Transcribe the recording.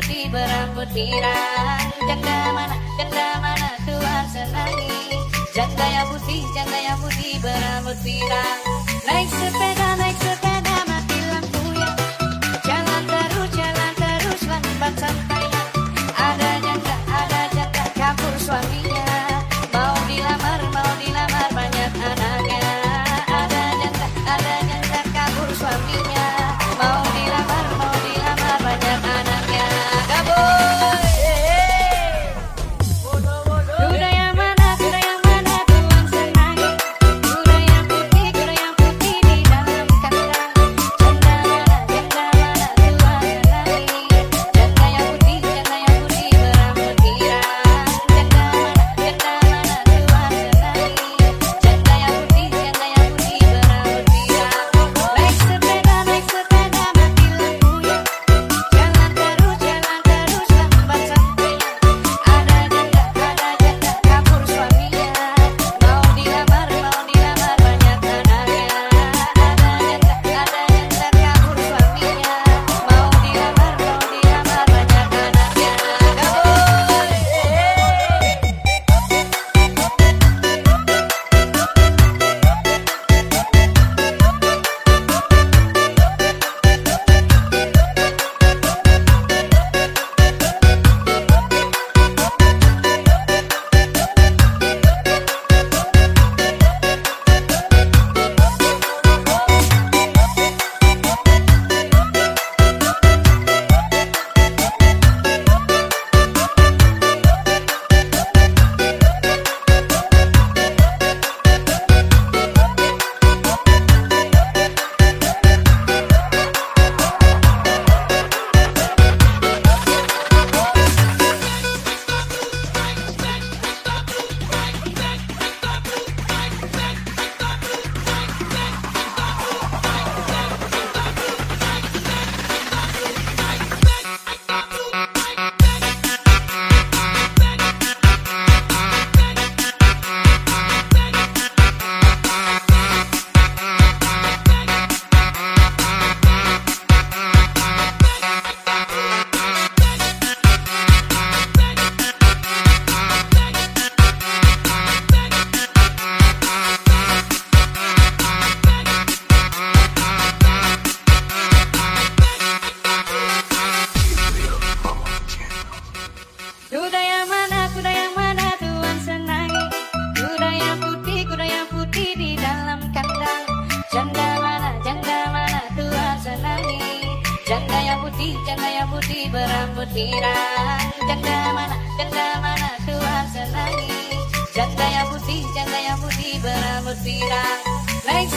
pirang Janda mana, janda mana Tuhan senangi Janda yang putih, janda yang putih berambut pirang Naik sepeda, naik sepeda Kuda yang mana, kuda yang mana Tuhan senangi. Kuda yang putih, kuda yang putih di dalam kandang. Janda mana, janda mana Tuhan senangi. Janda yang putih, janda yang putih berambut pirang. Janda mana, janda mana Tuhan senangi. Janda yang putih, janda yang putih berambut pirang. Naik